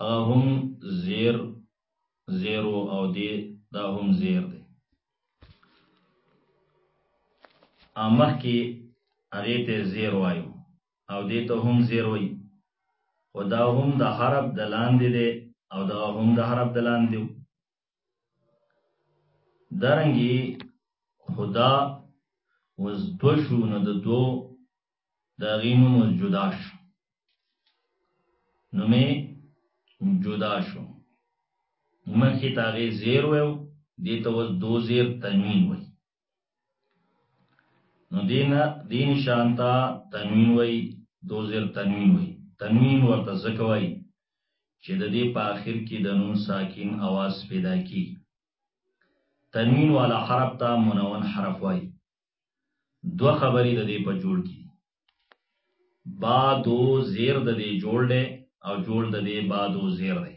اهم زیر زیرو او دی دا هم زیر دی امخ کې هغه ته زیر وایو او دې ته هم زیر وایي خدا هم د حرف د لاندې دی او دا هم د حرف د لاندې دارنګي خدا وز دو شو نو د دو د غینو مو جدا شو نو می جدا شو مخی تاغی زیر ویو دیتا وز دو زیر تنوین وی نو دین دین شانتا تنوین وای دو زیر تنوین وای تنوین ورته ځکه وای چې د دې په آخر کې د نون ساکن اواز پیدا کی تنوین والا حرف ته منون حرف وای دو خبرې د دې په جوړ کې با دو زیر د دې جوړ دی او جوړ د دې با دو زیر دی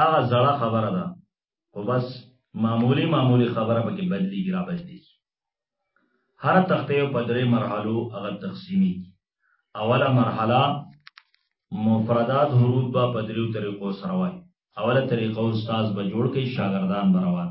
هغه زړه خبره ده خو بس معمولی معمولی خبره پکې بدلیږي را بدلیږي هر تخته په درې مرحلو هغه تقسیمي اوله مرحله مفردات حروف به په دریو طریقو سره وای اوله طریقه استاد به جوړ کړي شاګردان به روان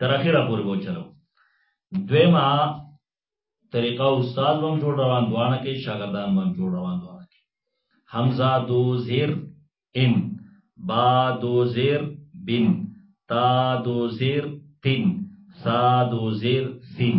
تر اخره پورې به چلو دویمه طریقه استاد هم جوړ روان دوانه کې شاګردان هم جوړ روان دوانه کې حمزه دو زیر ان با دو زیر بن تا دو زیر تین سا دو زیر سین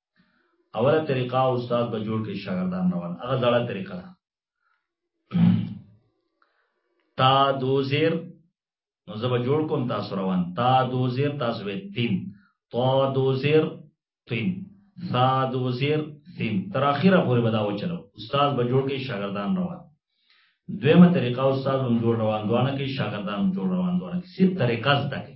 اوله طریقه استاد به جوړ کړي شاګردان روان هغه زړه طریقه ده تا دو زیر نو زبا جوړ کوم تاسو روان تا دو زیر تاسو به تین تا دو زیر تین سا دو زیر تین تر اخره پورې به دا وچلو استاد به جوړ کړي شاګردان روان دویمه طریقه استاد هم جوړ روان دوانه کې شاګردان جوړ روان دوانه کې سي طریقه زده کوي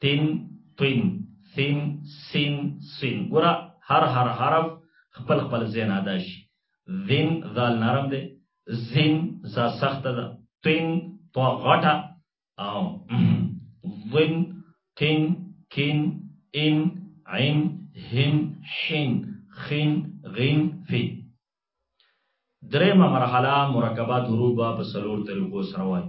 تن تن سن سن سن ګره هر هر حرف خپل خپل زین ادا شي ذن ذال نرم دی زن زا سخت ده تن تو غټه او ظن تن کن ان عين هن حين خين غين في درېمه مرحله مرکبات حروف په سلور طریقو سره وایي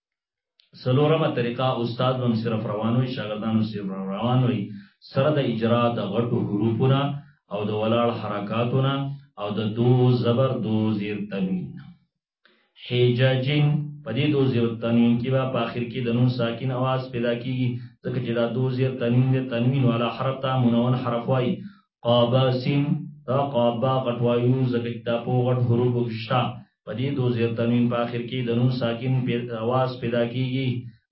څلورمه طریقه استاد به هم صرف روان وي، شاګردان هم صرف روان وي، سره د اجرا د غټو حروفو نه او د ولاړ حرکاتو نه او د دو زبر دو زیر تنوین نه. حججن په دې دو زیر تنوین کې به په اخر کې د نون ساکن اواز پیدا کیږي ځکه چې دا دو زیر تنوین د تنوین والا حرف ته منون حرف وایي قابا سین دا قابا غټ وایو ځکه دا په غټ حروفو کې شته په دې دو زیر تنوین په آخر کې د نون ساکن اواز پیدا کیږي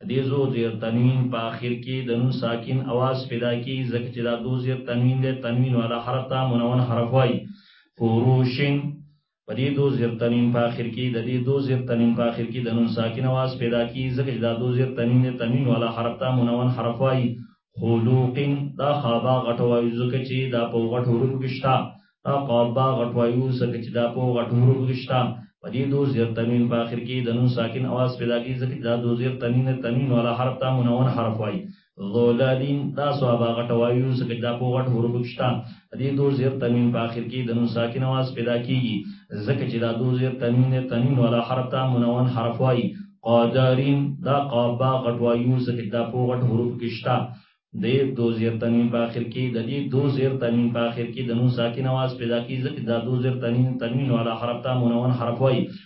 دې زو زیر تنوین په آخر کې د نون ساکن اواز پیدا کیږي ځکه چې دا دو زیر تنوین دی تنوین والا حرف ته منون حرف وایي فروشن په دې دو زیر تنوین په اخر کې د دې دو زیر تنوین په اخر کې د نون ساکن आवाज پیدا کی ځکه چې دا دو زیر تنوین د تنوین والا حرف ته منون حرف وایي خلوق دا خابا غټ وایي ځکه چې دا په غټ حروف کې شته دا قابا غټ وایي ځکه چې دا په غټ حروف کې شته په دې دو زیر تنوین په اخر کې د نون ساکن आवाज پیدا کی ځکه دا دو زیر تنوین د تنوین والا حرف ته منون حرف وایي ذولالین دا صحابه غټ وایو څخه دا په غټ حروف شتا دې دو زیر تنوین په اخر کې د نون ساکن आवाज پیدا کیږي ځکه چې دا دو زیر تنوین نه تنوین ولا حرف ته منون حرف وایي قادرین دا قابا غټ وایو څخه دا په غټ حروف کې شتا دې دو زیر تنوین په اخر کې د دې دو زیر تنوین په اخر کې د نون ساکن आवाज پیدا کیږي ځکه دا دو زیر تنوین تنوین ولا حرف ته منون حرف وایي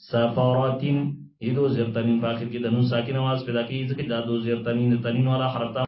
سفارات ای دو زیر تنوین په اخر کې د نون ساکنه واس پیدا کېږي ځکه چې دا دو زیر تنوین د تنوین والا حرف ته